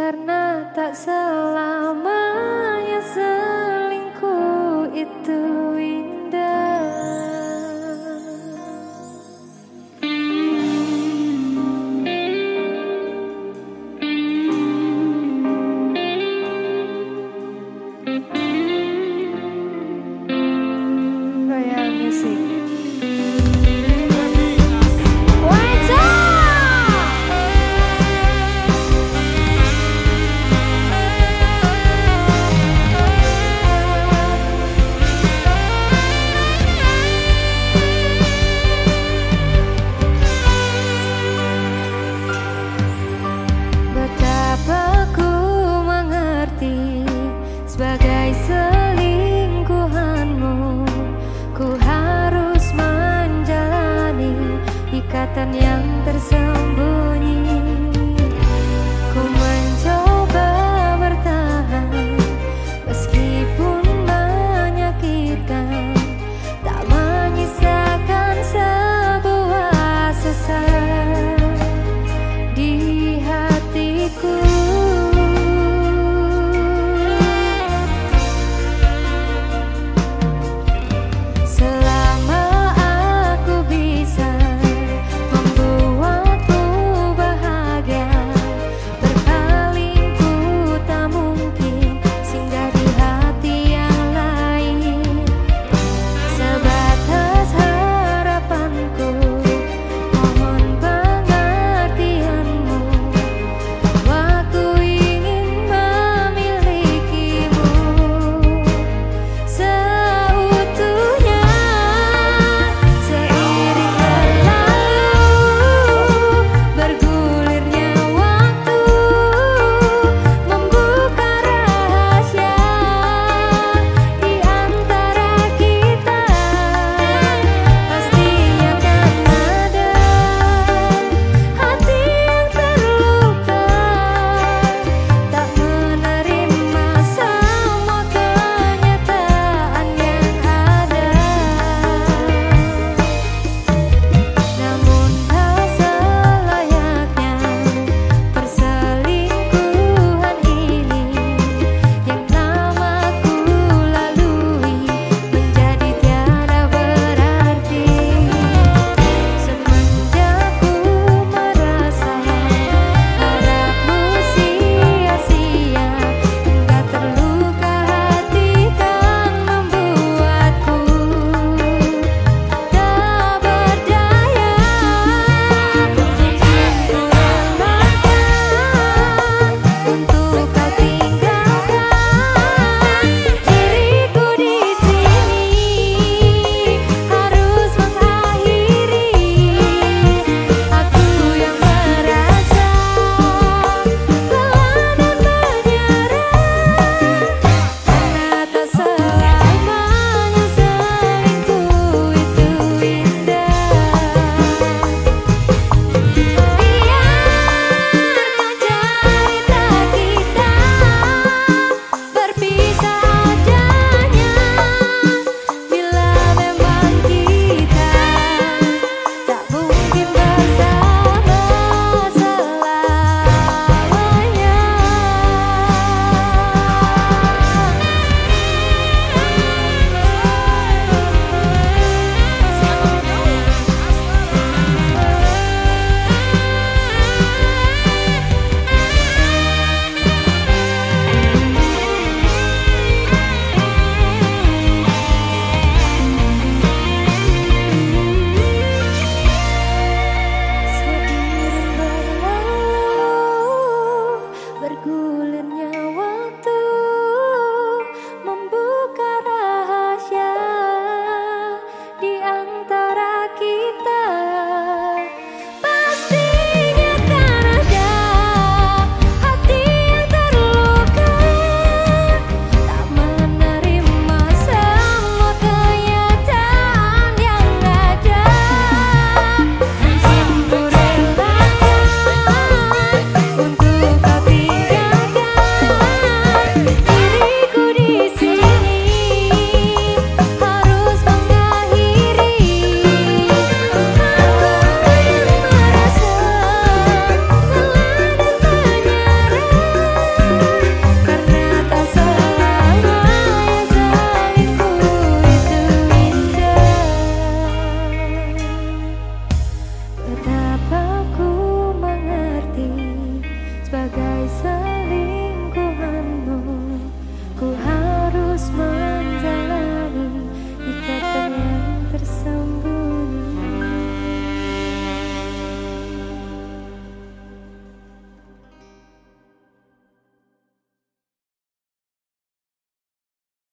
Karena tak selamanya selingkuh itu indah. Royal But.